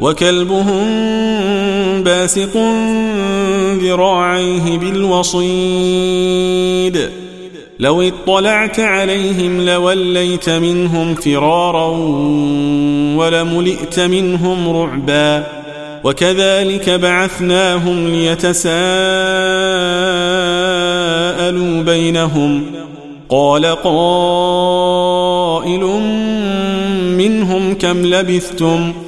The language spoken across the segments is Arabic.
وكلبهم باسط ذراعيه بالوصيد. لو اطلعت عليهم لوليت منهم فرارا ولملئت منهم رعبا. وكذلك بعثناهم ليتساءلوا بينهم. قال قائل منهم كم لبثتم ۖ؟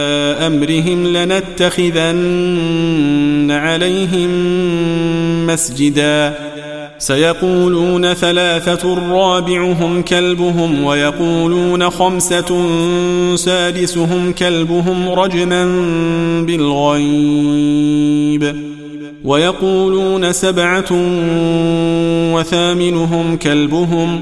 امرهم لنتخذن عليهم مسجدا. سيقولون ثلاثة رابعهم كلبهم ويقولون خمسة سادسهم كلبهم رجما بالغيب. ويقولون سبعة وثامنهم كلبهم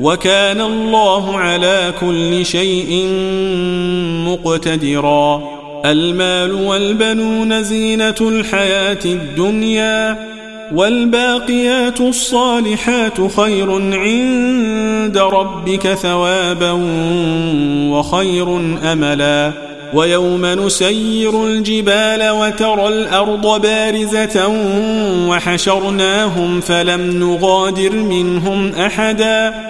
وكان الله على كل شيء مقتدرا. المال والبنون زينة الحياة الدنيا والباقيات الصالحات خير عند ربك ثوابا وخير أملا. ويوم نسير الجبال وترى الأرض بارزة وحشرناهم فلم نغادر منهم أحدا.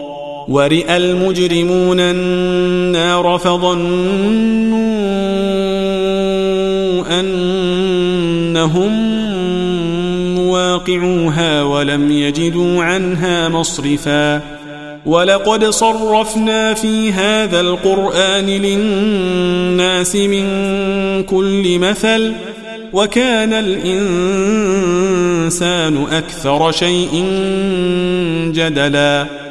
ورئ المجرمون النار فظنوا أنهم مواقعوها ولم يجدوا عنها مصرفا. ولقد صرفنا في هذا القرآن للناس من كل مثل وكان الإنسان أكثر شيء جدلا.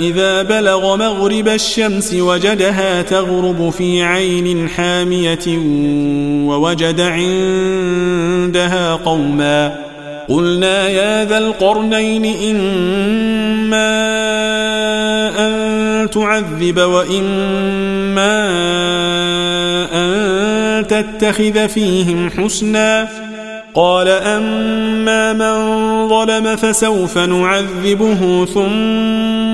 إذا بلغ مغرب الشمس وجدها تغرب في عين حامية ووجد عندها قوما. قلنا يا ذا القرنين إما أن تعذب وإما أن تتخذ فيهم حسناً. قال أما من ظلم فسوف نعذبه ثم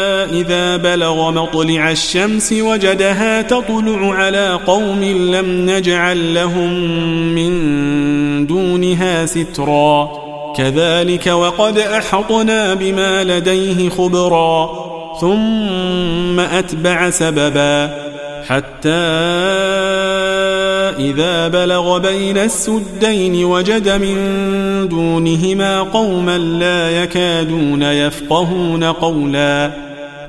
إذا بلغ مطلع الشمس وجدها تطلع على قوم لم نجعل لهم من دونها سترا. كذلك وقد أحطنا بما لديه خبرا. ثم أتبع سببا. حتى إذا بلغ بين السدين وجد من دونهما قوما لا يكادون يفقهون قولا.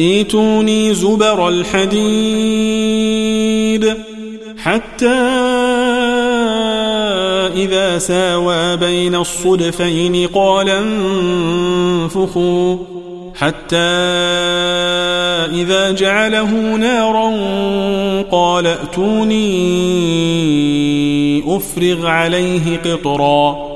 ايتوني زبر الحديد حتى إذا ساوى بين الصدفين قال انفخوا حتى إذا جعله نارا قال ائتوني أفرغ عليه قطرا